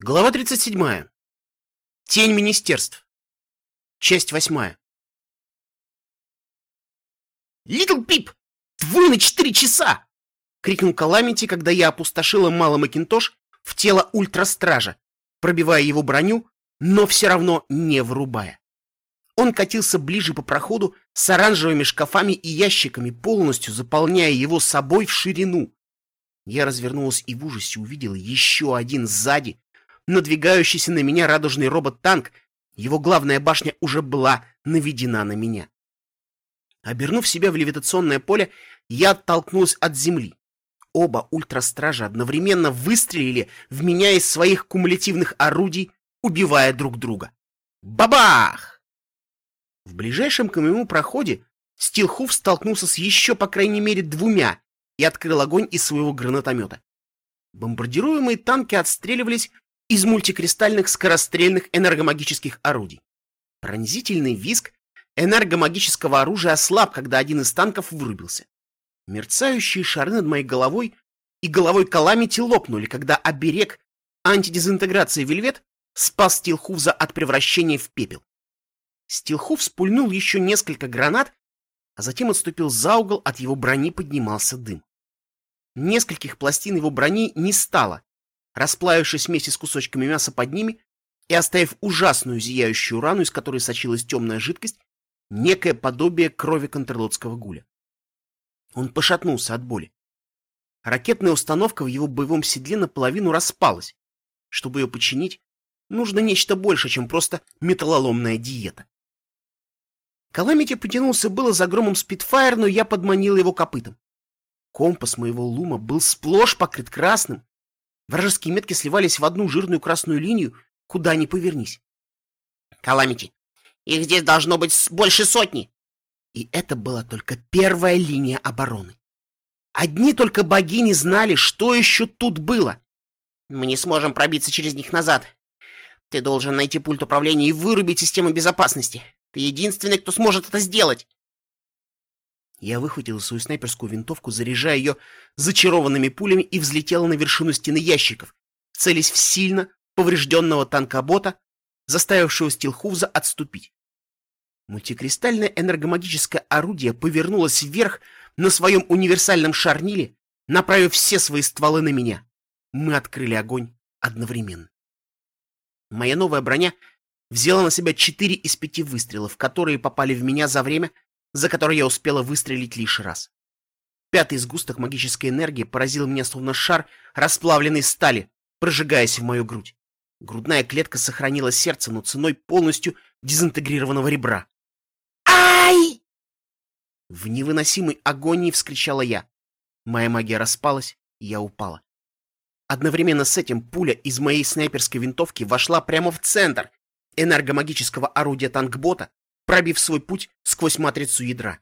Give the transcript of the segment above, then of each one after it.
Глава 37. Тень министерств. Часть 8. «Литл Пип! Твой на четыре часа!» — крикнул Каламити, когда я опустошила Мало Макинтош в тело ультрастража, пробивая его броню, но все равно не врубая. Он катился ближе по проходу с оранжевыми шкафами и ящиками, полностью заполняя его собой в ширину. Я развернулась и в ужасе увидела еще один сзади, надвигающийся на меня радужный робот-танк, его главная башня уже была наведена на меня. Обернув себя в левитационное поле, я оттолкнулась от земли. Оба ультрастража одновременно выстрелили в меня из своих кумулятивных орудий, убивая друг друга. Бабах! В ближайшем к моему проходе Стилхуф столкнулся с еще, по крайней мере, двумя и открыл огонь из своего гранатомета. Бомбардируемые танки отстреливались из мультикристальных скорострельных энергомагических орудий. Пронзительный визг энергомагического оружия ослаб, когда один из танков вырубился. Мерцающие шары над моей головой и головой Каламити лопнули, когда оберег антидезинтеграции Вельвет спас Стилхуфза от превращения в пепел. Стилхуф спульнул еще несколько гранат, а затем отступил за угол, от его брони поднимался дым. Нескольких пластин его брони не стало, расплавившись вместе с кусочками мяса под ними и оставив ужасную зияющую рану, из которой сочилась темная жидкость, некое подобие крови контрлотского гуля. Он пошатнулся от боли. Ракетная установка в его боевом седле наполовину распалась. Чтобы ее починить, нужно нечто больше, чем просто металлоломная диета. Каламити потянулся было за громом Спитфайр, но я подманил его копытом. Компас моего лума был сплошь покрыт красным, Вражеские метки сливались в одну жирную красную линию, куда ни повернись. Каламити, их здесь должно быть больше сотни. И это была только первая линия обороны. Одни только богини знали, что еще тут было. Мы не сможем пробиться через них назад. Ты должен найти пульт управления и вырубить систему безопасности. Ты единственный, кто сможет это сделать. Я выхватила свою снайперскую винтовку, заряжая ее зачарованными пулями и взлетела на вершину стены ящиков, целясь в сильно поврежденного танкобота, заставившего Стилхуфза отступить. Мультикристальное энергомагическое орудие повернулось вверх на своем универсальном шарниле, направив все свои стволы на меня. Мы открыли огонь одновременно. Моя новая броня взяла на себя четыре из пяти выстрелов, которые попали в меня за время, за который я успела выстрелить лишь раз. Пятый сгусток магической энергии поразил меня словно шар расплавленной стали, прожигаясь в мою грудь. Грудная клетка сохранила сердце, но ценой полностью дезинтегрированного ребра. «Ай!» В невыносимой агонии вскричала я. Моя магия распалась, и я упала. Одновременно с этим пуля из моей снайперской винтовки вошла прямо в центр энергомагического орудия танкбота, пробив свой путь сквозь матрицу ядра.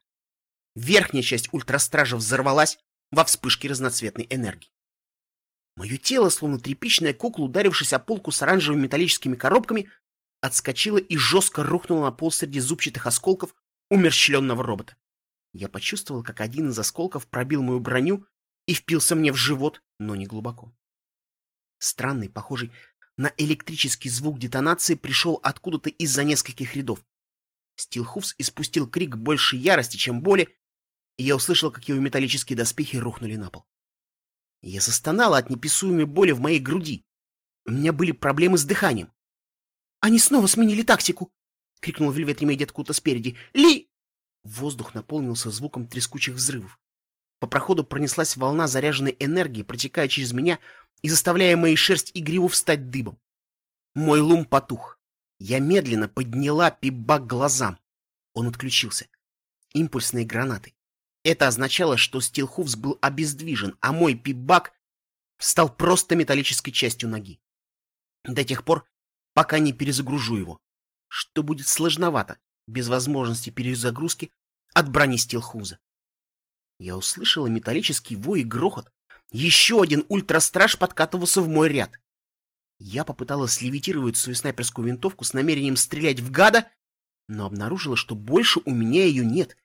Верхняя часть ультрастража взорвалась во вспышке разноцветной энергии. Мое тело, словно тряпичная кукла, ударившись о полку с оранжевыми металлическими коробками, отскочило и жестко рухнуло на пол среди зубчатых осколков умерщвленного робота. Я почувствовал, как один из осколков пробил мою броню и впился мне в живот, но не глубоко. Странный, похожий на электрический звук детонации, пришел откуда-то из-за нескольких рядов. Стилхуфс испустил крик больше ярости, чем боли, и я услышал, как его металлические доспехи рухнули на пол. Я застонала от неписуемой боли в моей груди. У меня были проблемы с дыханием. «Они снова сменили тактику!» — крикнул Вельвет Ремеди откуда-то спереди. «Ли!» Воздух наполнился звуком трескучих взрывов. По проходу пронеслась волна заряженной энергии, протекая через меня и заставляя мои шерсть и гриву встать дыбом. Мой лум потух. Я медленно подняла пибак к глазам. Он отключился. Импульсные гранаты. Это означало, что Стилхуфс был обездвижен, а мой пибак стал просто металлической частью ноги. До тех пор, пока не перезагружу его. Что будет сложновато, без возможности перезагрузки от брони Стилхуза. Я услышала металлический вой и грохот. Еще один ультрастраж подкатывался в мой ряд. Я попыталась левитировать свою снайперскую винтовку с намерением стрелять в гада, но обнаружила, что больше у меня ее нет,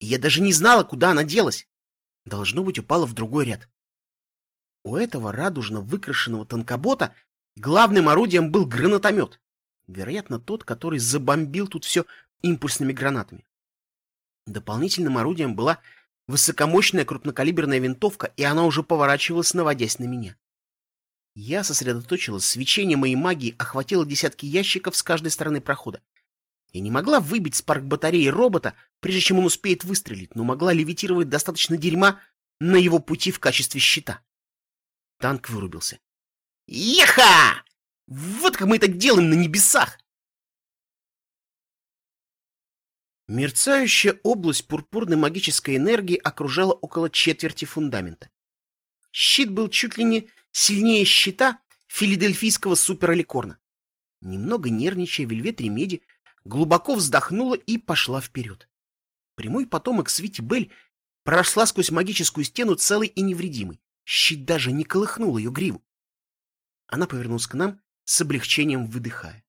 и я даже не знала, куда она делась. Должно быть, упала в другой ряд. У этого радужно выкрашенного танкобота Главным орудием был гранатомет. Вероятно, тот, который забомбил тут все импульсными гранатами. Дополнительным орудием была высокомощная крупнокалиберная винтовка, и она уже поворачивалась, наводясь на меня. Я сосредоточилась, свечение моей магии охватило десятки ящиков с каждой стороны прохода. Я не могла выбить спарк батареи робота, прежде чем он успеет выстрелить, но могла левитировать достаточно дерьма на его пути в качестве щита. Танк вырубился. Еха! Вот как мы это делаем на небесах! Мерцающая область пурпурной магической энергии окружала около четверти фундамента. Щит был чуть ли не сильнее щита филадельфийского супераликорна. Немного нервничая, Вельвет Ремеди глубоко вздохнула и пошла вперед. Прямой потомок Свити Бель прошла сквозь магическую стену целой и невредимой. Щит даже не колыхнул ее гриву. Она повернулась к нам, с облегчением выдыхая.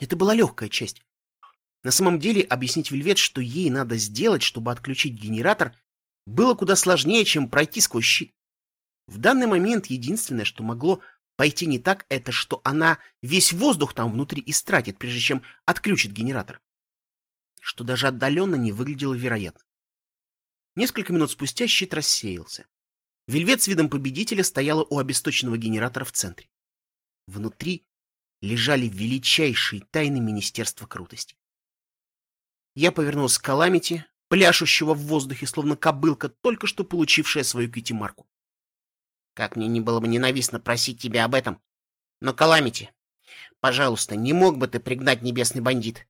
Это была легкая часть. На самом деле, объяснить Вельвет, что ей надо сделать, чтобы отключить генератор, было куда сложнее, чем пройти сквозь щит. В данный момент единственное, что могло пойти не так, это что она весь воздух там внутри истратит, прежде чем отключит генератор. Что даже отдаленно не выглядело вероятно. Несколько минут спустя щит рассеялся. Вельвет с видом победителя стояла у обесточенного генератора в центре. Внутри лежали величайшие тайны Министерства крутости. Я повернулся к Каламити, пляшущего в воздухе, словно кобылка, только что получившая свою кьюти-марку. Как мне не было бы ненавистно просить тебя об этом. Но, Каламити, пожалуйста, не мог бы ты пригнать небесный бандит?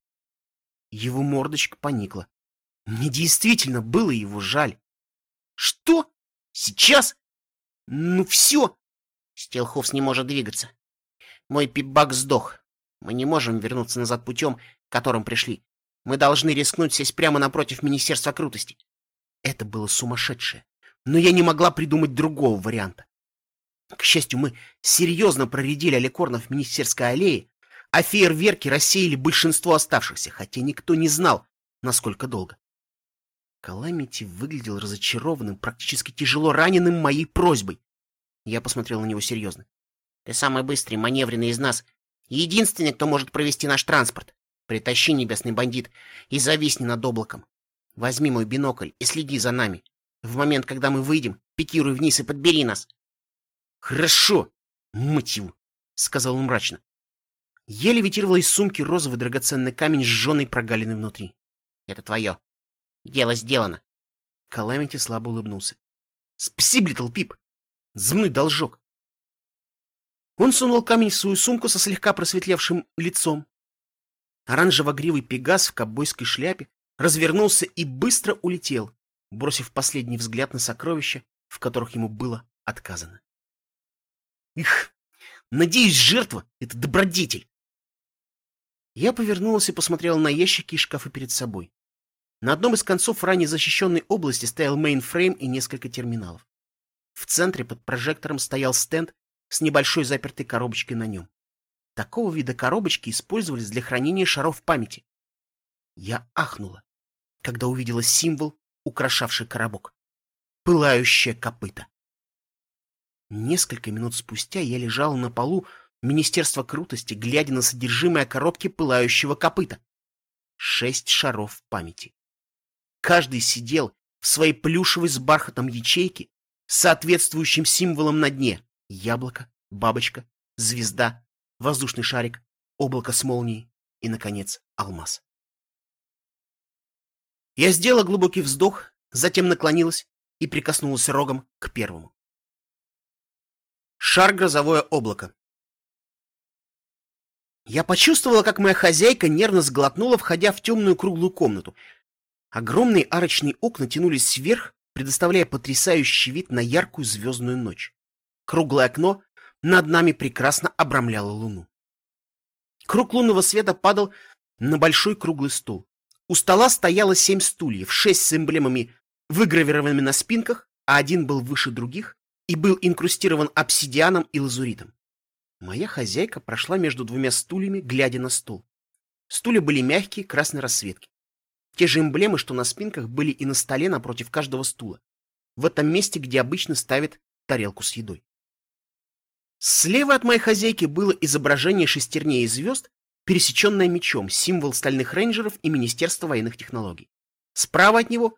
Его мордочка поникла. Мне действительно было его жаль. Что? Сейчас? Ну все. Стелховс не может двигаться. Мой пипбак сдох. Мы не можем вернуться назад путем, которым пришли. Мы должны рискнуть сесть прямо напротив Министерства крутости. Это было сумасшедшее. Но я не могла придумать другого варианта. К счастью, мы серьезно проредили Аликорнов в Министерской аллее, а фейерверки рассеяли большинство оставшихся, хотя никто не знал, насколько долго. Каламити выглядел разочарованным, практически тяжело раненым моей просьбой. Я посмотрел на него серьезно. Ты самый быстрый, маневренный из нас. Единственный, кто может провести наш транспорт. Притащи, небесный бандит, и зависни над облаком. Возьми мой бинокль и следи за нами. В момент, когда мы выйдем, пикируй вниз и подбери нас. Хорошо, мать его, сказал он мрачно. Я левитировала из сумки розовый драгоценный камень с жженой прогалиной внутри. Это твое. Дело сделано. Каламити слабо улыбнулся. Спасибо, Литл Пип. За мной должок. Он сунул камень в свою сумку со слегка просветлевшим лицом. Оранжево-гривый пегас в ковбойской шляпе развернулся и быстро улетел, бросив последний взгляд на сокровища, в которых ему было отказано. Эх, надеюсь, жертва — это добродетель. Я повернулась и посмотрела на ящики и шкафы перед собой. На одном из концов ранее защищенной области стоял мейнфрейм и несколько терминалов. В центре под прожектором стоял стенд с небольшой запертой коробочкой на нем. Такого вида коробочки использовались для хранения шаров памяти. Я ахнула, когда увидела символ, украшавший коробок. Пылающее копыто. Несколько минут спустя я лежала на полу Министерства крутости, глядя на содержимое коробки пылающего копыта. Шесть шаров памяти. Каждый сидел в своей плюшевой с бархатом ячейке соответствующим символом на дне яблоко, бабочка, звезда, воздушный шарик, облако с молнией и, наконец, алмаз. Я сделала глубокий вздох, затем наклонилась и прикоснулась рогом к первому. Шар грозовое облако. Я почувствовала, как моя хозяйка нервно сглотнула, входя в темную круглую комнату. Огромные арочные окна тянулись вверх, предоставляя потрясающий вид на яркую звездную ночь. Круглое окно над нами прекрасно обрамляло луну. Круг лунного света падал на большой круглый стол. У стола стояло семь стульев, шесть с эмблемами, выгравированными на спинках, а один был выше других и был инкрустирован обсидианом и лазуритом. Моя хозяйка прошла между двумя стульями, глядя на стол. Стулья были мягкие, красной расцветки. Те же эмблемы, что на спинках, были и на столе напротив каждого стула. В этом месте, где обычно ставят тарелку с едой. Слева от моей хозяйки было изображение шестерней и звезд, пересеченное мечом, символ стальных рейнджеров и Министерства военных технологий. Справа от него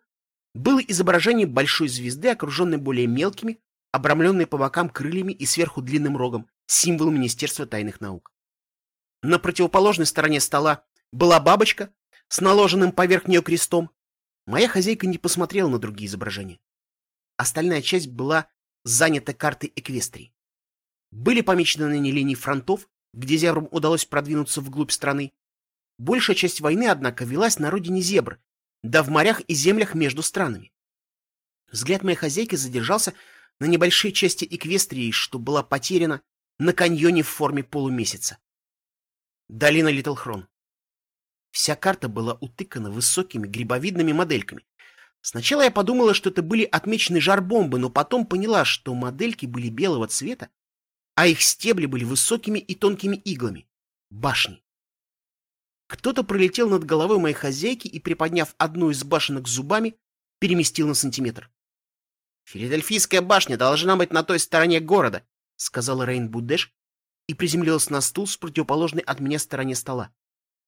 было изображение большой звезды, окруженной более мелкими, обрамленной по бокам крыльями и сверху длинным рогом, символ Министерства тайных наук. На противоположной стороне стола была бабочка с наложенным поверх нее крестом. Моя хозяйка не посмотрела на другие изображения. Остальная часть была занята картой Эквестрии. Были помечены на ней линии фронтов, где зебрам удалось продвинуться вглубь страны. Большая часть войны, однако, велась на родине зебр, да в морях и землях между странами. Взгляд моей хозяйки задержался на небольшой части Эквестрии, что была потеряна на каньоне в форме полумесяца. Долина Литлхрон. Вся карта была утыкана высокими грибовидными модельками. Сначала я подумала, что это были отмечены жар-бомбы, но потом поняла, что модельки были белого цвета, а их стебли были высокими и тонкими иглами. Башни. Кто-то пролетел над головой моей хозяйки и, приподняв одну из башенок зубами, переместил на сантиметр. «Филадельфийская башня должна быть на той стороне города», — сказала Рейн Будеш и приземлилась на стул с противоположной от меня стороне стола.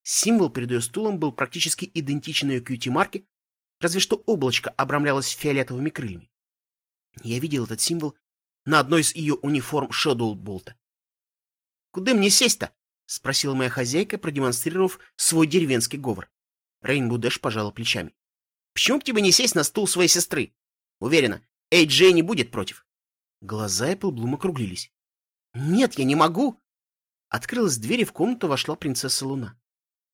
Символ перед ее стулом был практически идентичен ее кьюти-марке, разве что облачко обрамлялось фиолетовыми крыльями. Я видел этот символ на одной из ее униформ Шэдоулболта. «Куда мне сесть-то?» — спросила моя хозяйка, продемонстрировав свой деревенский говор. Рейн Будеш пожала плечами. «Почему бы тебе не сесть на стул своей сестры? Уверена, Эй Джей не будет против». Глаза Эпплблум округлились. «Нет, я не могу!» Открылась дверь, и в комнату вошла принцесса Луна.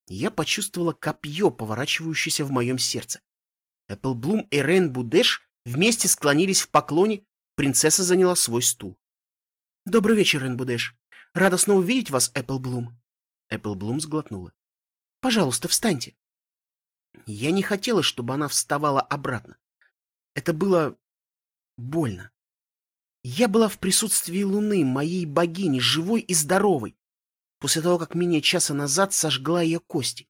Я почувствовала копье, поворачивающееся в моем сердце. Эпплблум и Рейн Будеш вместе склонились в поклоне, принцесса заняла свой стул. «Добрый вечер, Рейн Будеш. Рада снова видеть вас, Эпплблум». Эпплблум сглотнула. «Пожалуйста, встаньте». Я не хотела, чтобы она вставала обратно. Это было больно. Я была в присутствии Луны, моей богини, живой и здоровой, после того, как менее часа назад сожгла ее кости,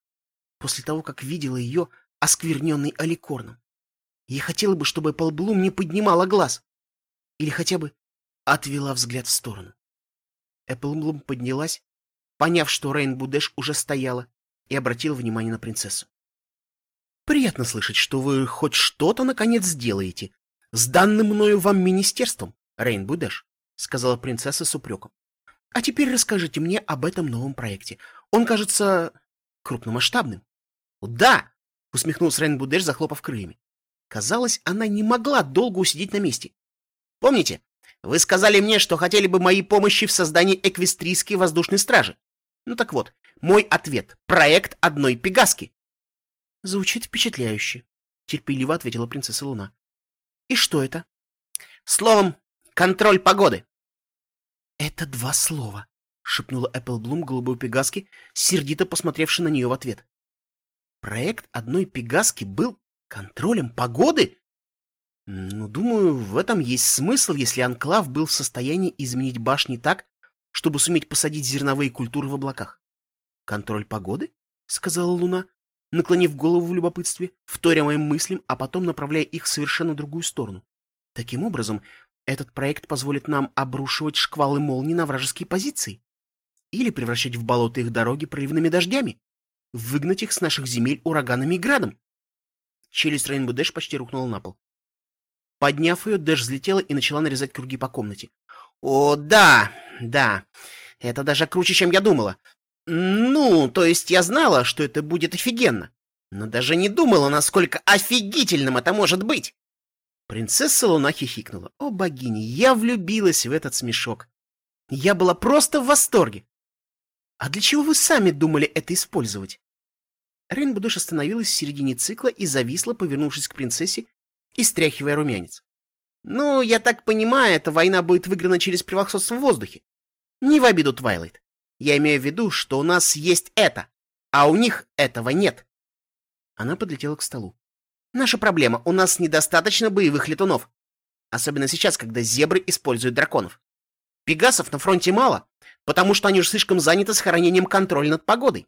после того, как видела ее оскверненной аликорном. Я хотела бы, чтобы Полблум не поднимала глаз. Или хотя бы отвела взгляд в сторону. Эпплблум поднялась, поняв, что Рейн Будеш уже стояла, и обратила внимание на принцессу. «Приятно слышать, что вы хоть что-то, наконец, сделаете с данным мною вам министерством, Рейн Будеш, — сказала принцесса с упреком. — А теперь расскажите мне об этом новом проекте. Он кажется крупномасштабным. — Да! — усмехнулся Рейн Будеш, захлопав крыльями. Казалось, она не могла долго усидеть на месте. — Помните, вы сказали мне, что хотели бы моей помощи в создании эквестрийской воздушной стражи? Ну так вот, мой ответ — проект одной пегаски. — Звучит впечатляюще, — терпеливо ответила принцесса Луна. — И что это? — Словом, Контроль погоды!» «Это два слова», — шепнула Эпплблум голубой пегаски, сердито посмотревши на нее в ответ. «Проект одной пегаски был контролем погоды?» «Ну, думаю, в этом есть смысл, если Анклав был в состоянии изменить башни так, чтобы суметь посадить зерновые культуры в облаках». «Контроль погоды?» — сказала Луна, наклонив голову в любопытстве, вторя моим мыслям, а потом направляя их в совершенно другую сторону. Таким образом, этот проект позволит нам обрушивать шквалы молний на вражеские позиции. Или превращать в болото их дороги проливными дождями. Выгнать их с наших земель ураганами и градом. Челюсть Рейнбо Дэш почти рухнула на пол. Подняв ее, Дэш взлетела и начала нарезать круги по комнате. «О, да, да. Это даже круче, чем я думала. Ну, то есть я знала, что это будет офигенно. Но даже не думала, насколько офигительным это может быть. Принцесса Луна хихикнула. О, богини, я влюбилась в этот смешок. Я была просто в восторге. А для чего вы сами думали это использовать? Рейнбудуш остановилась в середине цикла и зависла, повернувшись к принцессе и стряхивая румянец. «Ну, я так понимаю, эта война будет выиграна через превосходство в воздухе. Не в обиду, Твайлайт. Я имею в виду, что у нас есть это, а у них этого нет». Она подлетела к столу. Наша проблема — у нас недостаточно боевых летунов. Особенно сейчас, когда зебры используют драконов. Пегасов на фронте мало, потому что они уже слишком заняты сохранением контроля над погодой.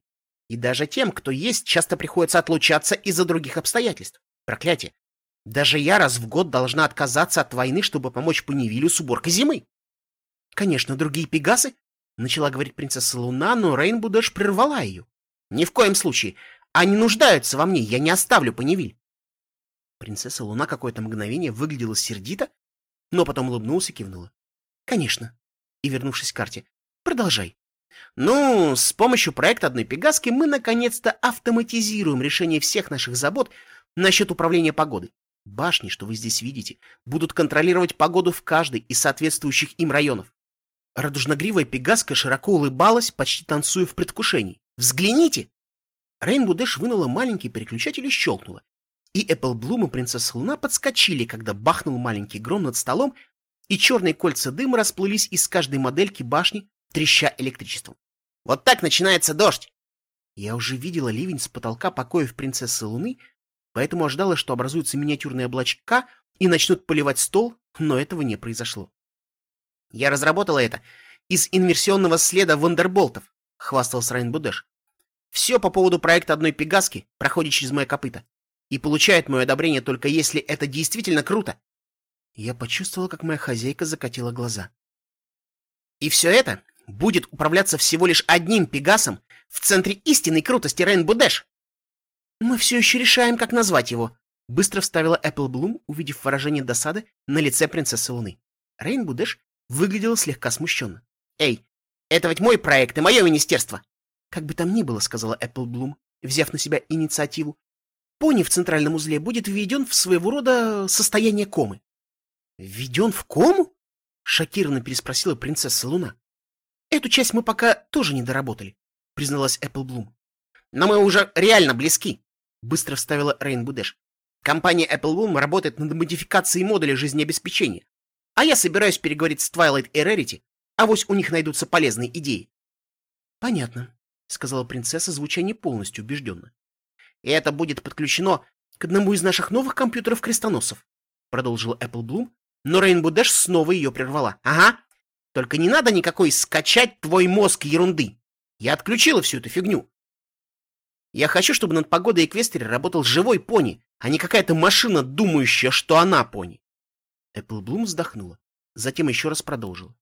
И даже тем, кто есть, часто приходится отлучаться из-за других обстоятельств. Проклятие. Даже я раз в год должна отказаться от войны, чтобы помочь Паневилю с уборкой зимы. конечно, другие пегасы, — начала говорить принцесса Луна, но Рейнбу Дэш прервала ее. Ни в коем случае. Они нуждаются во мне, я не оставлю Паневиль. Принцесса Луна какое-то мгновение выглядела сердито, но потом улыбнулась и кивнула. Конечно. И, вернувшись к карте, продолжай. Ну, с помощью проекта одной Пегаски мы наконец-то автоматизируем решение всех наших забот насчет управления погодой. Башни, что вы здесь видите, будут контролировать погоду в каждой из соответствующих им районов. Радужногривая Пегаска широко улыбалась, почти танцуя в предвкушении. «Взгляните!» Рейнбу Дэш вынула маленький переключатель и щелкнула. И Эпплблум и Принцесса Луна подскочили, когда бахнул маленький гром над столом, и черные кольца дыма расплылись из каждой модельки башни, треща электричеством. «Вот так начинается дождь!» Я уже видела ливень с потолка покоев Принцессы Луны, поэтому ожидала, что образуются миниатюрные облачка и начнут поливать стол, но этого не произошло. Я разработала это из инверсионного следа вандерболтов, хвастался Райан Будеш. Все по поводу проекта одной пегаски проходит через мое копыто и получает мое одобрение только если это действительно круто. Я почувствовала, как моя хозяйка закатила глаза. И все это будет управляться всего лишь одним пегасом в центре истинной крутости Рейнбо Дэш. «Мы все еще решаем, как назвать его», — быстро вставила Эппл Блум, увидев выражение досады на лице принцессы Луны. Рейнбо Дэш выглядела слегка смущенно. «Эй, это ведь мой проект и мое министерство!» «Как бы там ни было», — сказала Эппл Блум, взяв на себя инициативу, «пони в центральном узле будет введен в своего рода состояние комы». «Введен в кому?» — шокированно переспросила принцесса Луна. «Эту часть мы пока тоже не доработали», — призналась Эппл Блум. «Но мы уже реально близки», — быстро вставила Рейнбу Дэш. «Компания Appleboom работает над модификацией модуля жизнеобеспечения, а я собираюсь переговорить с Twilight и Rarity, авось у них найдутся полезные идеи». «Понятно», — сказала принцесса, звуча не полностью убежденно. «И это будет подключено к одному из наших новых компьютеров-крестоносов», — продолжила Applebloom, но Рейнбу Дэш снова ее прервала. «Ага, только не надо никакой скачать твой мозг ерунды. Я отключила всю эту фигню. Я хочу, чтобы над погодой Эквестере работал живой пони, а не какая-то машина, думающая, что она пони. Эпплблум вздохнула, затем еще раз продолжила.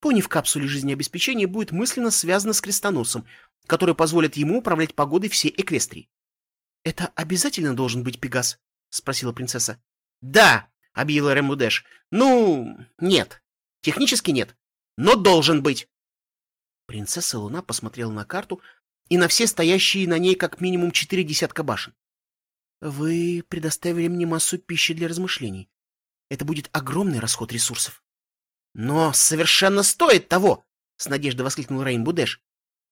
Пони в капсуле жизнеобеспечения будет мысленно связано с крестоносом, который позволит ему управлять погодой всей Эквестрии. — Это обязательно должен быть Пегас? — спросила принцесса. — Да, — объявила Ремудеш. — Ну, нет. Технически нет. Но должен быть. Принцесса Луна посмотрела на карту, и на все стоящие на ней как минимум четыре десятка башен. Вы предоставили мне массу пищи для размышлений. Это будет огромный расход ресурсов. Но совершенно стоит того! — с надеждой воскликнул Рейнбу Дэш.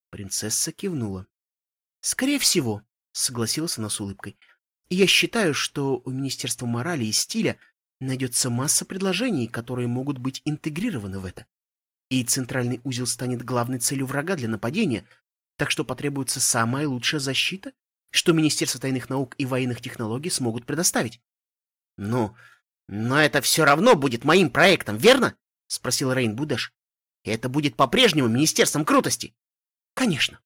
Принцесса кивнула. — Скорее всего, — согласилась она с улыбкой. — Я считаю, что у Министерства морали и стиля найдется масса предложений, которые могут быть интегрированы в это. И центральный узел станет главной целью врага для нападения, так что потребуется самая лучшая защита, что Министерство тайных наук и военных технологий смогут предоставить. — Ну, но это все равно будет моим проектом, верно? — спросил Рейн Будеш. — Это будет по-прежнему Министерством крутости. — Конечно.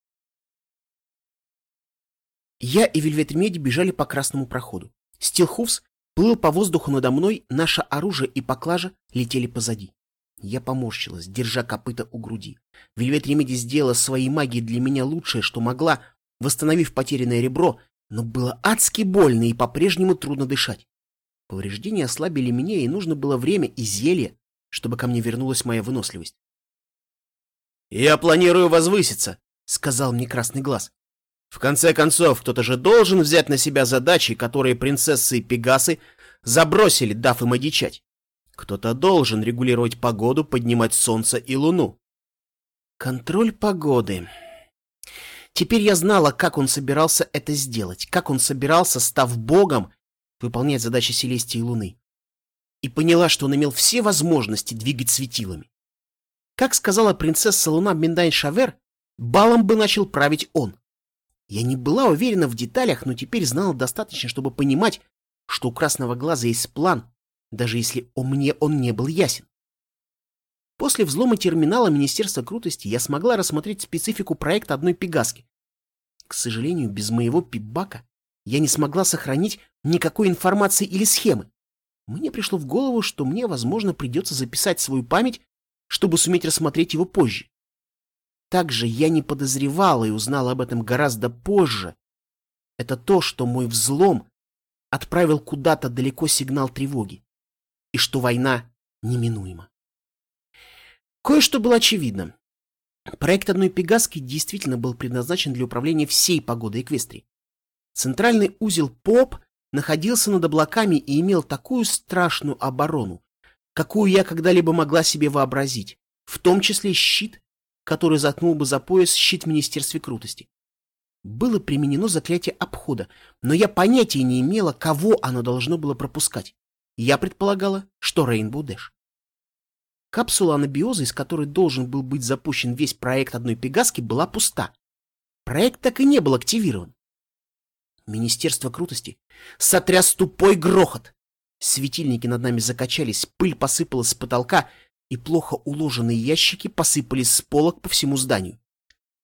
Я и Вельвет Меди бежали по красному проходу. Стилхуфс плыл по воздуху надо мной, наше оружие и поклажа летели позади. Я поморщилась, держа копыта у груди. Вельвет Ремеди сделала своей магией для меня лучшее, что могла, восстановив потерянное ребро, но было адски больно и по-прежнему трудно дышать. Повреждения ослабили меня, и нужно было время и зелье, чтобы ко мне вернулась моя выносливость. «Я планирую возвыситься», — сказал мне Красный Глаз. «В конце концов, кто-то же должен взять на себя задачи, которые принцессы и пегасы забросили, дав им одичать. Кто-то должен регулировать погоду, поднимать солнце и луну. Контроль погоды. Теперь я знала, как он собирался это сделать, как он собирался, став богом, выполнять задачи Селестии и Луны. И поняла, что он имел все возможности двигать светилами. Как сказала принцесса Луна Миндайн Шавер, балом бы начал править он. Я не была уверена в деталях, но теперь знала достаточно, чтобы понимать, что у Красного Глаза есть план, даже если о мне он не был ясен. После взлома терминала Министерства крутости я смогла рассмотреть специфику проекта одной пегаски. К сожалению, без моего пипбака я не смогла сохранить никакой информации или схемы. Мне пришло в голову, что мне, возможно, придется записать свою память чтобы суметь рассмотреть его позже. Также я не подозревала и узнала об этом гораздо позже. Это то, что мой взлом отправил куда-то далеко сигнал тревоги, и что война неминуема. Кое-что было очевидно. Проект одной Пегаски действительно был предназначен для управления всей погодой Эквестрии. Центральный узел ПОП находился над облаками и имел такую страшную оборону, какую я когда-либо могла себе вообразить, в том числе щит, который заткнул бы за пояс щит в Министерстве Крутости. Было применено заклятие обхода, но я понятия не имела, кого оно должно было пропускать. Я предполагала, что Рейнбоу Дэш. Капсула анабиоза, из которой должен был быть запущен весь проект одной Пегаски, была пуста. Проект так и не был активирован. Министерство крутости сотряс тупой грохот. Светильники над нами закачались, пыль посыпалась с потолка, и плохо уложенные ящики посыпались с полок по всему зданию.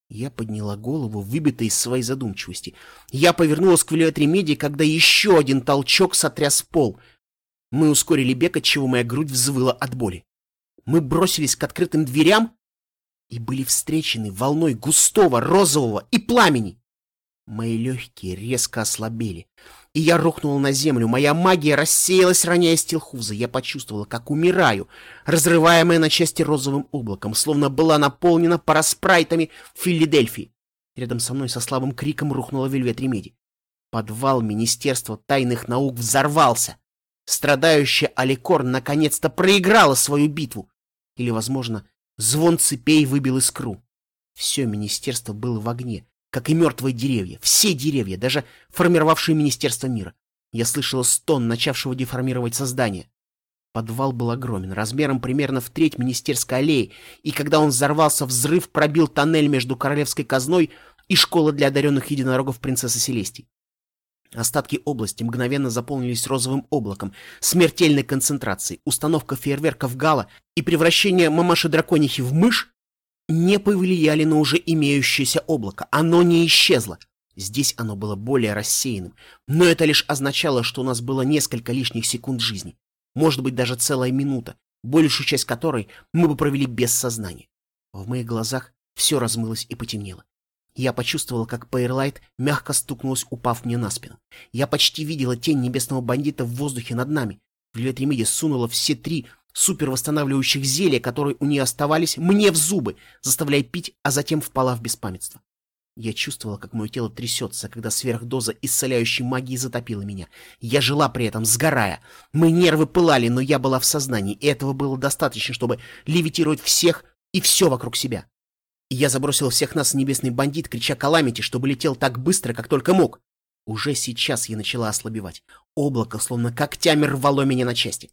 Я подняла голову, выбитая из своей задумчивости. Я повернулась к Вилиотремедии, когда еще один толчок сотряс пол. Мы ускорили бег, отчего моя грудь взвыла от боли. Мы бросились к открытым дверям и были встречены волной густого розового и пламени. Мои легкие резко ослабели, и я рухнула на землю. Моя магия рассеялась, роняя стилхуза. Я почувствовала, как умираю, разрываемая на части розовым облаком, словно была наполнена параспрайтами Филадельфии. Рядом со мной со слабым криком рухнула Вельвет Ремеди. Подвал Министерства тайных наук взорвался. Страдающая Аликор наконец-то проиграла свою битву. Или, возможно, звон цепей выбил искру. Все министерство было в огне как и мертвые деревья, все деревья, даже формировавшие Министерство мира. Я слышала стон, начавшего деформировать создание. Подвал был огромен, размером примерно в треть Министерской аллеи, и когда он взорвался, взрыв пробил тоннель между Королевской казной и школой для одаренных единорогов принцессы Селестии. Остатки области мгновенно заполнились розовым облаком, смертельной концентрацией, установка фейерверков Гала и превращение мамаши-драконихи в мышь не повлияли на уже имеющееся облако. Оно не исчезло. Здесь оно было более рассеянным. Но это лишь означало, что у нас было несколько лишних секунд жизни. Может быть, даже целая минута, большую часть которой мы бы провели без сознания. В моих глазах все размылось и потемнело. Я почувствовал, как Пейрлайт мягко стукнулась, упав мне на спину. Я почти видела тень небесного бандита в воздухе над нами. Вильотремиде сунула все три супервосстанавливающих зелья, которые у нее оставались, мне в зубы, заставляя пить, а затем впала в беспамятство. Я чувствовала, как мое тело трясется, когда сверхдоза исцеляющей магии затопила меня. Я жила при этом, сгорая. Мои нервы пылали, но я была в сознании, и этого было достаточно, чтобы левитировать всех и все вокруг себя. И я забросил всех нас небесный бандит, крича «Каламити», чтобы летел так быстро, как только мог. Уже сейчас я начала ослабевать. Облако словно когтями рвало меня на части.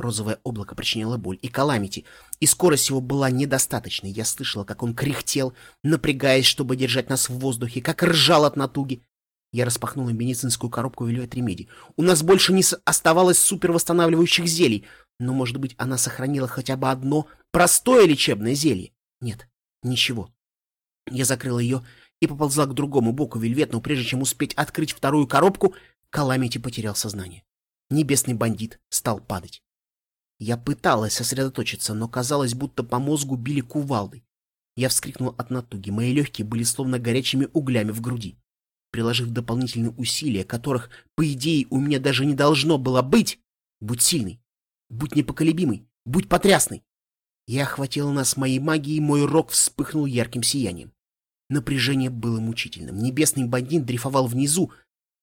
Розовое облако причиняло боль и каламити, и скорость его была недостаточной. Я слышала, как он кряхтел, напрягаясь, чтобы держать нас в воздухе, как ржал от натуги. Я распахнула медицинскую коробку Вильвет Ремеди. У нас больше не оставалось супервосстанавливающих зелий, но, может быть, она сохранила хотя бы одно простое лечебное зелье. Нет, ничего. Я закрыла ее и поползла к другому боку Вельвет, но прежде чем успеть открыть вторую коробку, Каламити потерял сознание. Небесный бандит стал падать. Я пыталась сосредоточиться, но казалось, будто по мозгу били кувалдой. Я вскрикнул от натуги, мои легкие были словно горячими углями в груди. Приложив дополнительные усилия, которых, по идее, у меня даже не должно было быть, будь сильный, будь непоколебимый, будь потрясный. Я охватил нас моей магией, мой рог вспыхнул ярким сиянием. Напряжение было мучительным. Небесный бандит дрейфовал внизу,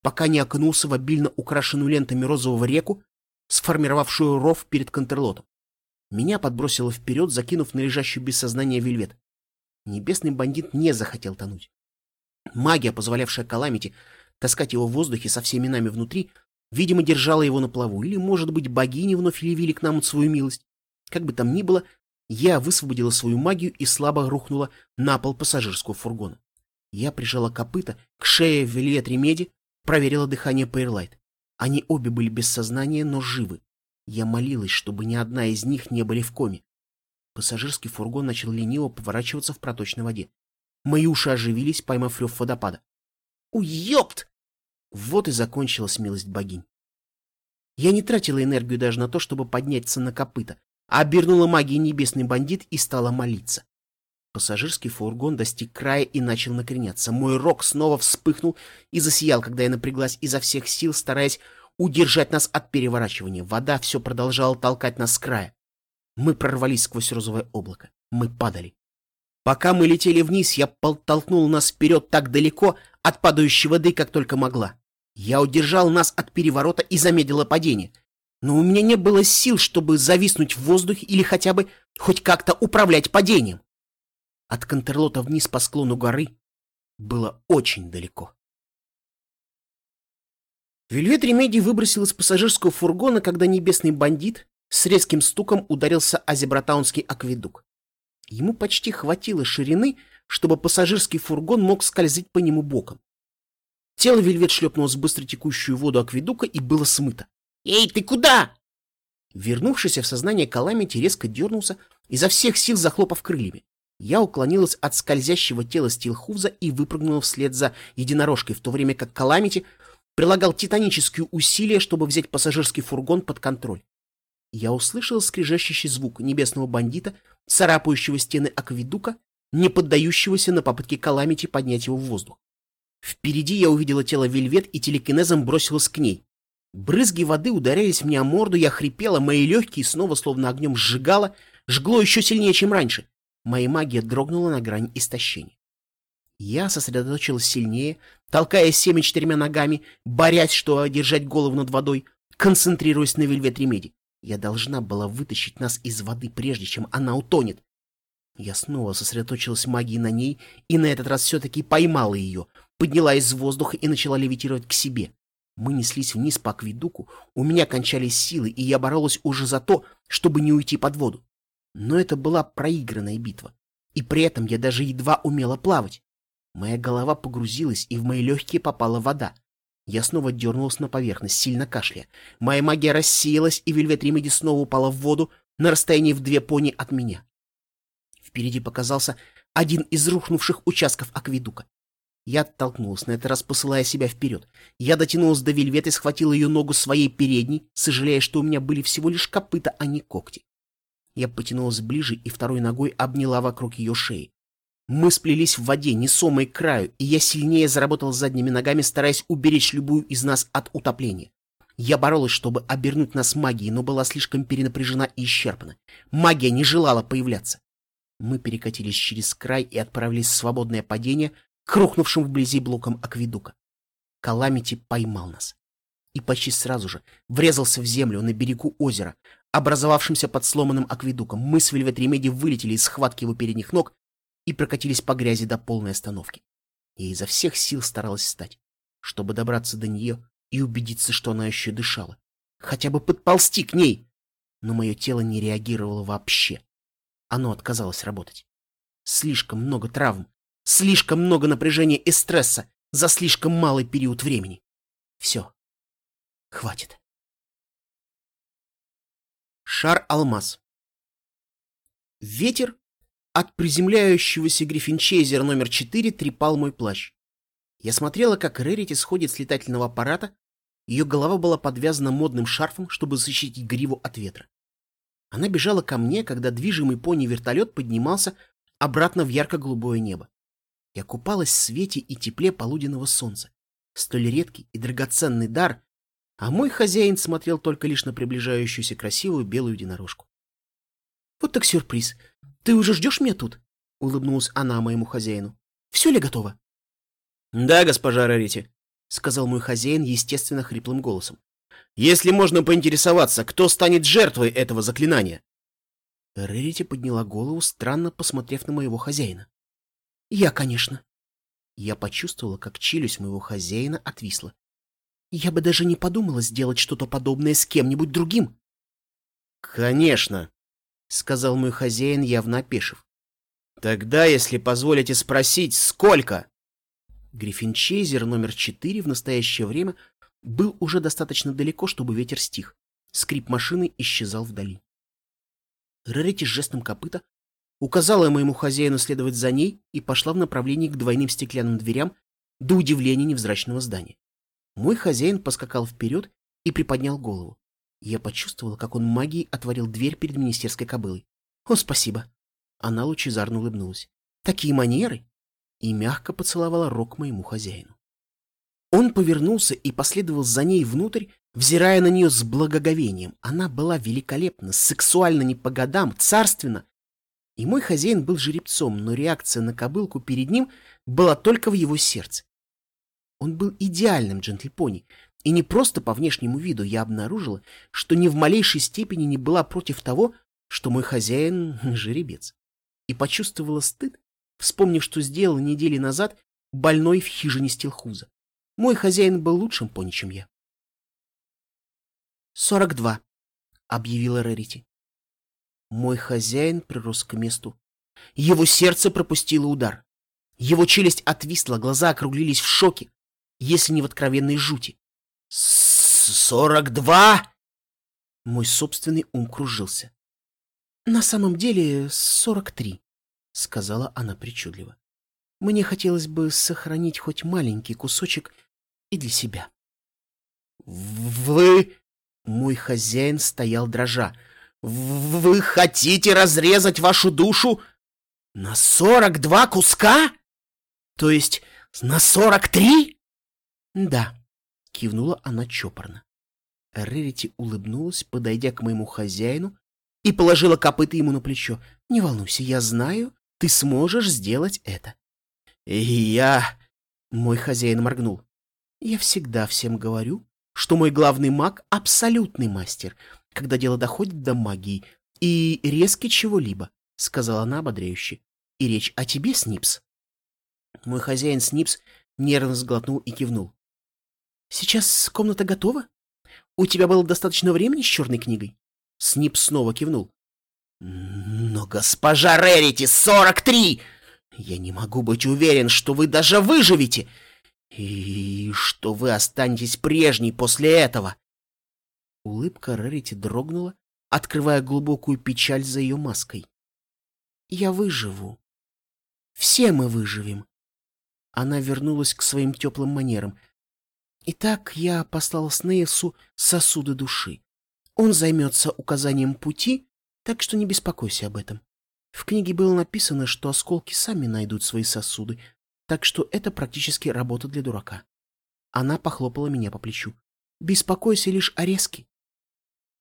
пока не окунулся в обильно украшенную лентами розового реку, сформировавшую ров перед контрлотом. Меня подбросило вперед, закинув на лежащую без сознания вельвет. Небесный бандит не захотел тонуть. Магия, позволявшая Каламити таскать его в воздухе со всеми нами внутри, видимо, держала его на плаву. Или, может быть, богини вновь явили к нам свою милость. Как бы там ни было, я высвободила свою магию и слабо рухнула на пол пассажирского фургона. Я прижала копыта к шее Вильет Ремеди, проверила дыхание Пейрлайт. Они обе были без сознания, но живы. Я молилась, чтобы ни одна из них не были в коме. Пассажирский фургон начал лениво поворачиваться в проточной воде. Мои уши оживились, поймав рев водопада. «Уёпт!» Вот и закончилась милость богинь. Я не тратила энергию даже на то, чтобы подняться на копыта. обернула магией небесный бандит и стала молиться. Пассажирский фургон достиг края и начал накреняться. Мой рог снова вспыхнул и засиял, когда я напряглась изо всех сил, стараясь удержать нас от переворачивания. Вода все продолжала толкать нас с края. Мы прорвались сквозь розовое облако. Мы падали. Пока мы летели вниз, я подтолкнул нас вперед так далеко от падающей воды, как только могла. Я удержал нас от переворота и замедлила падение. Но у меня не было сил, чтобы зависнуть в воздухе или хотя бы хоть как-то управлять падением. От Контерлота вниз по склону горы было очень далеко. Вельвет Ремедий выбросил из пассажирского фургона, когда небесный бандит с резким стуком ударился о Зебратаунский акведук. Ему почти хватило ширины, чтобы пассажирский фургон мог скользить по нему боком. Тело Вельвет шлепнулось в быстро текущую воду акведука и было смыто. «Эй, ты куда?» Вернувшийся в сознание Каламити резко дернулся, изо всех сил захлопав крыльями. Я уклонилась от скользящего тела Стилхуза и выпрыгнула вслед за единорожкой, в то время как Каламити прилагал титанические усилия, чтобы взять пассажирский фургон под контроль. Я услышал скрежещущий звук небесного бандита, царапающего стены акведука, не поддающегося на попытки Каламити поднять его в воздух. Впереди я увидела тело Вельвет и телекинезом бросилась к ней. Брызги воды ударялись мне о морду, я хрипела, мои легкие снова словно огнем сжигало, жгло еще сильнее, чем раньше. Моя магия дрогнула на грани истощения. Я сосредоточилась сильнее, толкая семя четырьмя ногами, борясь, что одержать голову над водой, концентрируясь на вельвет ремеди. Я должна была вытащить нас из воды, прежде чем она утонет. Я снова сосредоточилась магией на ней, и на этот раз все-таки поймала ее, подняла из воздуха и начала левитировать к себе. Мы неслись вниз по акведуку, у меня кончались силы, и я боролась уже за то, чтобы не уйти под воду. Но это была проигранная битва, и при этом я даже едва умела плавать. Моя голова погрузилась, и в мои легкие попала вода. Я снова дернулась на поверхность, сильно кашляя. Моя магия рассеялась, и Вельвет Ремеди снова упала в воду на расстоянии в две пони от меня. Впереди показался один из рухнувших участков акведука. Я оттолкнулась, на этот раз посылая себя вперед. Я дотянулась до Вельвет и схватила ее ногу своей передней, сожалея, что у меня были всего лишь копыта, а не когти. Я потянулась ближе и второй ногой обняла вокруг ее шеи. Мы сплелись в воде, несомой к краю, и я сильнее заработал задними ногами, стараясь уберечь любую из нас от утопления. Я боролась, чтобы обернуть нас магией, но была слишком перенапряжена и исчерпана. Магия не желала появляться. Мы перекатились через край и отправились в свободное падение к рухнувшим вблизи блокам акведука. Каламити поймал нас. И почти сразу же врезался в землю на берегу озера, образовавшимся под сломанным акведуком. Мы с Вельвет Ремеди вылетели из схватки его передних ног и прокатились по грязи до полной остановки. Я изо всех сил старалась встать, чтобы добраться до нее и убедиться, что она еще дышала. Хотя бы подползти к ней. Но мое тело не реагировало вообще. Оно отказалось работать. Слишком много травм, слишком много напряжения и стресса за слишком малый период времени. Все. Хватит. Шар-алмаз. Ветер от приземляющегося гриффинчейзера номер 4 трепал мой плащ. Я смотрела, как Рерити сходит с летательного аппарата, ее голова была подвязана модным шарфом, чтобы защитить гриву от ветра. Она бежала ко мне, когда движимый пони-вертолет поднимался обратно в ярко-голубое небо. Я купалась в свете и тепле полуденного солнца. Столь редкий и драгоценный дар, а мой хозяин смотрел только лишь на приближающуюся красивую белую единорожку. Вот так сюрприз. Ты уже ждешь меня тут? Улыбнулась она моему хозяину. Все ли готово? Да, госпожа Рарити, сказал мой хозяин естественно хриплым голосом. Если можно поинтересоваться, кто станет жертвой этого заклинания? Рарити подняла голову, странно посмотрев на моего хозяина. Я, конечно. Я почувствовала, как челюсть моего хозяина отвисла. Я бы даже не подумала сделать что-то подобное с кем-нибудь другим. Конечно, — сказал мой хозяин, явно опешив. «Тогда, если позволите спросить, сколько?» Гриффинчейзер номер четыре в настоящее время был уже достаточно далеко, чтобы ветер стих. Скрип машины исчезал вдали. Рарити жестом копыта указала моему хозяину следовать за ней и пошла в направлении к двойным стеклянным дверям до удивления невзрачного здания. Мой хозяин поскакал вперед и приподнял голову. Я почувствовала, как он магией отворил дверь перед министерской кобылой. «О, спасибо!» Она лучезарно улыбнулась. «Такие манеры!» И мягко поцеловала рог моему хозяину. Он повернулся и последовал за ней внутрь, взирая на нее с благоговением. Она была великолепна, сексуально не по годам, царственна. И мой хозяин был жеребцом, но реакция на кобылку перед ним была только в его сердце. Он был идеальным джентльпони, и не просто по внешнему виду я обнаружила, что ни в малейшей степени не была против того, что мой хозяин — жеребец. И почувствовала стыд, вспомнив, что сделала недели назад больной в хижине Стилхуза. Мой хозяин был лучшим пони, чем я. «Сорок два», — объявила Рарити. Мой хозяин прирос к месту. Его сердце пропустило удар. Его челюсть отвисла, глаза округлились в шоке, если не в откровенной жути. «Сорок два!» Мой собственный ум кружился. «На самом деле сорок три», — сказала она причудливо. «Мне хотелось бы сохранить хоть маленький кусочек и для себя». «Вы...» Мой хозяин стоял дрожа. «Вы хотите разрезать вашу душу на сорок два куска? То есть на сорок три?» «Да», — кивнула она чопорно. Рерити улыбнулась, подойдя к моему хозяину, и положила копыта ему на плечо. «Не волнуйся, я знаю, ты сможешь сделать это». «И я...» — мой хозяин моргнул. «Я всегда всем говорю, что мой главный маг — абсолютный мастер, когда дело доходит до магии и резки чего-либо», — сказала она ободряюще. «И речь о тебе, Снипс». Мой хозяин Снипс нервно сглотнул и кивнул. «Сейчас комната готова? У тебя было достаточно времени с черной книгой?» Снипс снова кивнул. «Но госпожа Рерити, сорок три! Я не могу быть уверен, что вы даже выживете!» И что вы останетесь прежней после этого? Улыбка Рарити дрогнула, открывая глубокую печаль за ее маской. Я выживу. Все мы выживем. Она вернулась к своим теплым манерам. Итак, я послал Снейлсу сосуды души. Он займется указанием пути, так что не беспокойся об этом. В книге было написано, что осколки сами найдут свои сосуды, так что это практически работа для дурака. Она похлопала меня по плечу. «Беспокойся лишь о резке».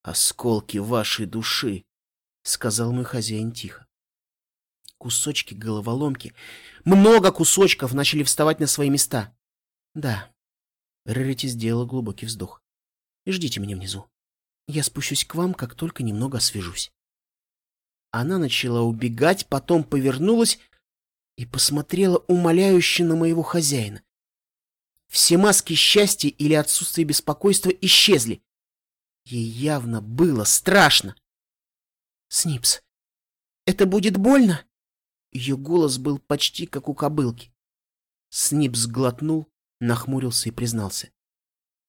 «Осколки вашей души», — сказал мой хозяин тихо. Кусочки головоломки, много кусочков начали вставать на свои места. Да, Рерити сделала глубокий вздох. «Ждите меня внизу. Я спущусь к вам, как только немного освежусь». Она начала убегать, потом повернулась и посмотрела умоляюще на моего хозяина. Все маски счастья или отсутствия беспокойства исчезли. Ей явно было страшно. «Снипс, это будет больно?» Ее голос был почти как у кобылки. Снипс глотнул, нахмурился и признался.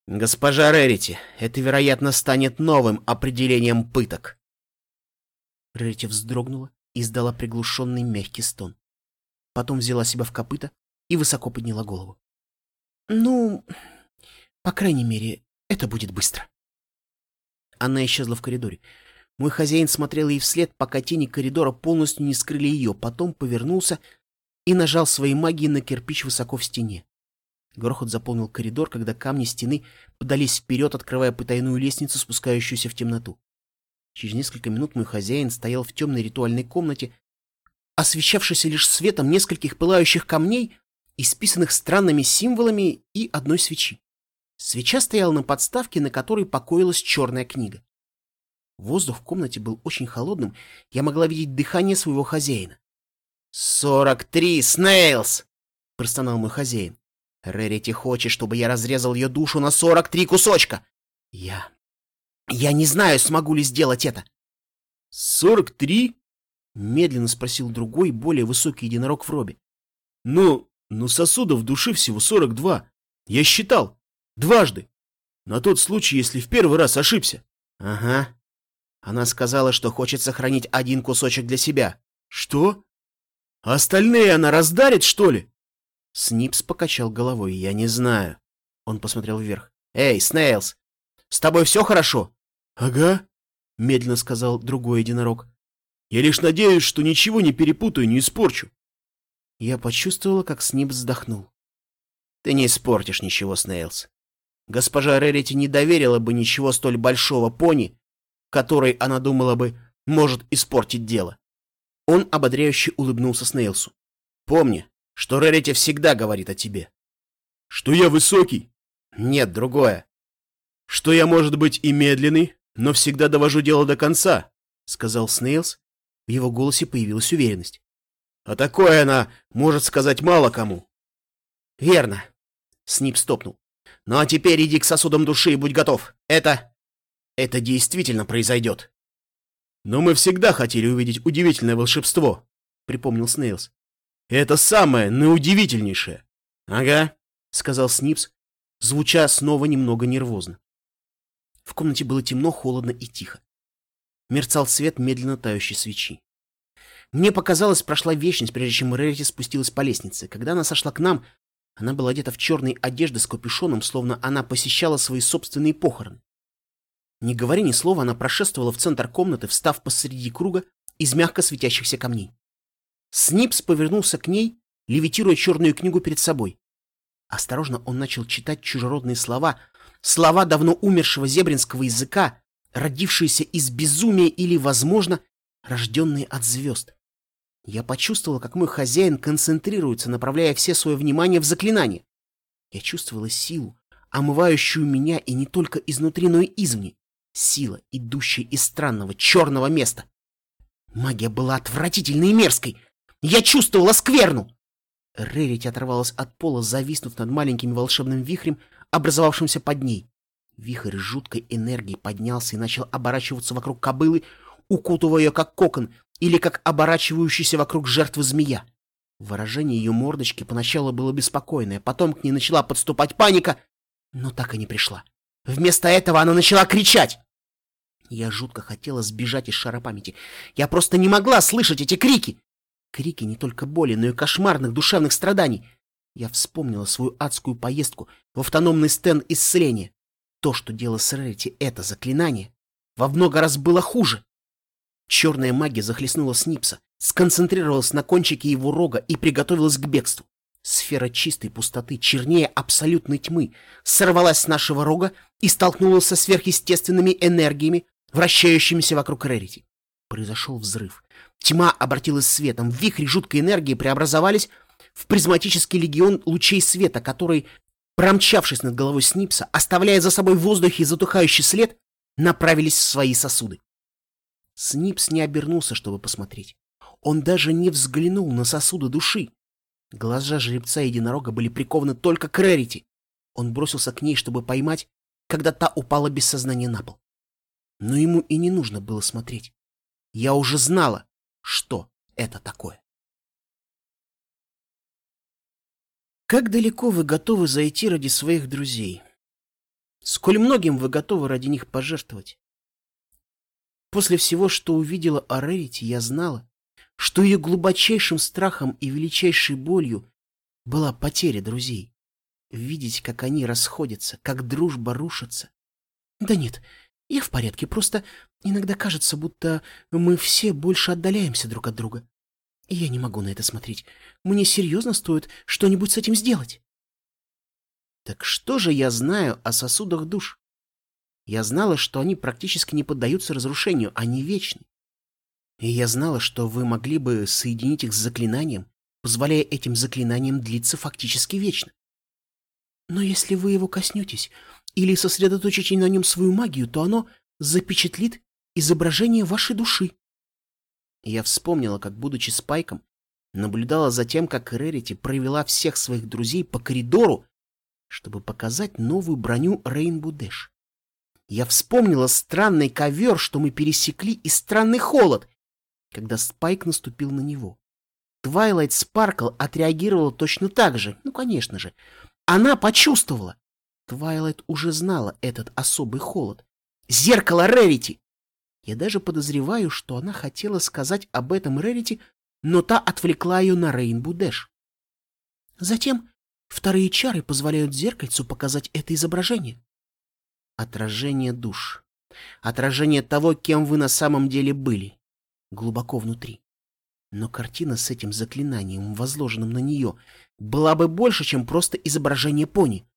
«Госпожа Рерити, это, вероятно, станет новым определением пыток». Рерити вздрогнула и издала приглушенный мягкий стон потом взяла себя в копыта и высоко подняла голову. «Ну, по крайней мере, это будет быстро». Она исчезла в коридоре. Мой хозяин смотрел ей вслед, пока тени коридора полностью не скрыли ее, потом повернулся и нажал своей магией на кирпич высоко в стене. Грохот заполнил коридор, когда камни стены подались вперед, открывая потайную лестницу, спускающуюся в темноту. Через несколько минут мой хозяин стоял в темной ритуальной комнате, освещавшийся лишь светом нескольких пылающих камней, исписанных странными символами и одной свечи. Свеча стояла на подставке, на которой покоилась черная книга. Воздух в комнате был очень холодным, я могла видеть дыхание своего хозяина. «Сорок три, Снейлс!» — простонал мой хозяин. «Рерити хочет, чтобы я разрезал ее душу на сорок три кусочка!» «Я... я не знаю, смогу ли сделать это!» «Сорок три?» Медленно спросил другой, более высокий единорог в робе. «Ну, ну сосудов в душе всего сорок два. Я считал. Дважды. На тот случай, если в первый раз ошибся». «Ага». Она сказала, что хочет сохранить один кусочек для себя. «Что? остальные она раздарит, что ли?» Снипс покачал головой. «Я не знаю». Он посмотрел вверх. «Эй, Снейлс, с тобой все хорошо?» Ага, медленно сказал другой единорог. Я лишь надеюсь, что ничего не перепутаю, не испорчу. Я почувствовала, как Снип вздохнул. Ты не испортишь ничего, Снейлс. Госпожа Рерити не доверила бы ничего столь большого пони, которой она думала бы может испортить дело. Он ободряюще улыбнулся Снейлсу. Помни, что Рерити всегда говорит о тебе. Что я высокий? Нет, другое. Что я, может быть, и медленный, но всегда довожу дело до конца, сказал Снейлс. В его голосе появилась уверенность. А такое она может сказать мало кому. Верно. Снип стопнул. Ну а теперь иди к сосудам души и будь готов. Это... Это действительно произойдет. Но мы всегда хотели увидеть удивительное волшебство, припомнил Снейлс. Это самое наудивительнейшее. Ага, сказал Снипс, звуча снова немного нервозно. В комнате было темно, холодно и тихо. Мерцал свет медленно тающей свечи. Мне показалось, прошла вечность, прежде чем Рерити спустилась по лестнице. Когда она сошла к нам, она была одета в черные одежды с капюшоном, словно она посещала свои собственные похороны. Не говоря ни слова, она прошествовала в центр комнаты, встав посреди круга из мягко светящихся камней. Снипс повернулся к ней, левитируя черную книгу перед собой. Осторожно он начал читать чужеродные слова, слова давно умершего зебринского языка, родившиеся из безумия или, возможно, рожденные от звезд. Я почувствовала, как мой хозяин концентрируется, направляя все свое внимание в заклинание. Я чувствовала силу, омывающую меня и не только изнутри, но и извне. Сила, идущая из странного черного места. Магия была отвратительной и мерзкой. Я чувствовала скверну. Рерити оторвалась от пола, зависнув над маленьким волшебным вихрем, образовавшимся под ней. Вихрь жуткой энергии поднялся и начал оборачиваться вокруг кобылы, укутывая ее как кокон или как оборачивающийся вокруг жертвы змея. Выражение ее мордочки поначалу было беспокойное, потом к ней начала подступать паника, но так и не пришла. Вместо этого она начала кричать. Я жутко хотела сбежать из шара памяти. Я просто не могла слышать эти крики. Крики не только боли, но и кошмарных душевных страданий. Я вспомнила свою адскую поездку в автономный стенд исцеления. То, что делало с Рерити это заклинание, во много раз было хуже. Черная магия захлестнула Снипса, сконцентрировалась на кончике его рога и приготовилась к бегству. Сфера чистой пустоты, чернее абсолютной тьмы, сорвалась с нашего рога и столкнулась со сверхъестественными энергиями, вращающимися вокруг Рерити. Произошел взрыв. Тьма обратилась светом, вихри жуткой энергии преобразовались в призматический легион лучей света, который, промчавшись над головой Снипса, оставляя за собой в воздухе затухающий след, направились в свои сосуды. Снипс не обернулся, чтобы посмотреть. Он даже не взглянул на сосуды души. Глаза жеребца-единорога были прикованы только к Рерити. Он бросился к ней, чтобы поймать, когда та упала без сознания на пол. Но ему и не нужно было смотреть. Я уже знала, что это такое. Как далеко вы готовы зайти ради своих друзей? Сколь многим вы готовы ради них пожертвовать? После всего, что увидела о Рерити, я знала, что ее глубочайшим страхом и величайшей болью была потеря друзей. Видеть, как они расходятся, как дружба рушится. Да нет, я в порядке, просто иногда кажется, будто мы все больше отдаляемся друг от друга. И я не могу на это смотреть. Мне серьезно стоит что-нибудь с этим сделать. Так что же я знаю о сосудах душ? Я знала, что они практически не поддаются разрушению, они вечны. И я знала, что вы могли бы соединить их с заклинанием, позволяя этим заклинаниям длиться фактически вечно. Но если вы его коснетесь или сосредоточите на нем свою магию, то оно запечатлит изображение вашей души. Я вспомнила, как, будучи спайком, наблюдала за тем, как Рерити провела всех своих друзей по коридору, чтобы показать новую броню Рейнбу Дэш. Я вспомнила странный ковер, что мы пересекли, и странный холод, когда Спайк наступил на него. Твайлайт Спаркл отреагировала точно так же. Ну, конечно же. Она почувствовала. Твайлайт уже знала этот особый холод. Зеркало Рерити! Я даже подозреваю, что она хотела сказать об этом Рерити, но та отвлекла ее на Рейнбоу Дэш. Затем вторые чары позволяют зеркальцу показать это изображение. Отражение душ. Отражение того, кем вы на самом деле были. Глубоко внутри. Но картина с этим заклинанием, возложенным на нее, была бы больше, чем просто изображение пони.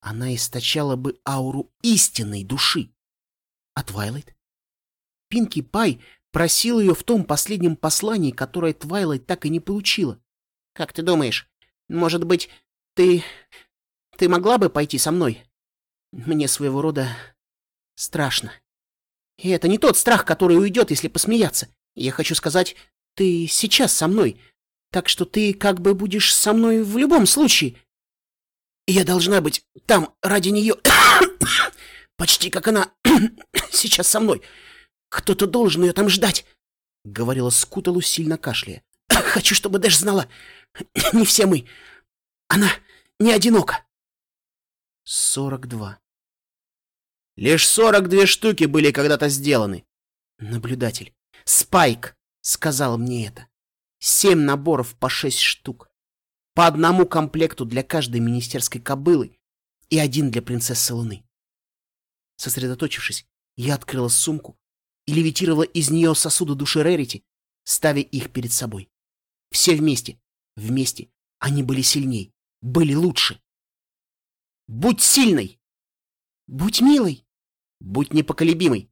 Она источала бы ауру истинной души. А Твайлайт? Пинки Пай просил ее в том последнем послании, которое Твайлайт так и не получила. Как ты думаешь, может быть, ты... ты могла бы пойти со мной? Мне своего рода страшно. И это не тот страх, который уйдет, если посмеяться. Я хочу сказать, ты сейчас со мной, так что ты как бы будешь со мной в любом случае. Я должна быть там ради нее, почти как она сейчас со мной. Кто-то должен ее там ждать, — говорила Скуталу, сильно кашляя. Хочу, чтобы Дэш знала, не все мы. Она не одинока. Сорок два. Лишь сорок две штуки были когда-то сделаны. Наблюдатель. Спайк сказал мне это. Семь наборов по шесть штук. По одному комплекту для каждой министерской кобылы и один для принцессы Луны. Сосредоточившись, я открыла сумку и левитировала из нее сосуды души Рерити, ставя их перед собой. Все вместе, вместе. Они были сильней, были лучше. Будь сильной! Будь милой! Будь непоколебимой!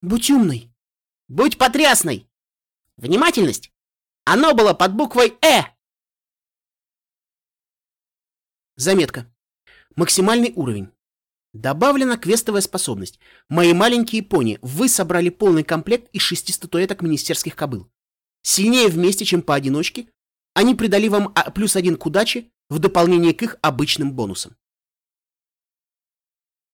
Будь умной! Будь потрясной! Внимательность! Оно было под буквой «Э». Заметка. Максимальный уровень. Добавлена квестовая способность. Мои маленькие пони, вы собрали полный комплект из шести статуэток министерских кобыл. Сильнее вместе, чем поодиночке, они придали вам а, плюс один к удаче в дополнение к их обычным бонусам.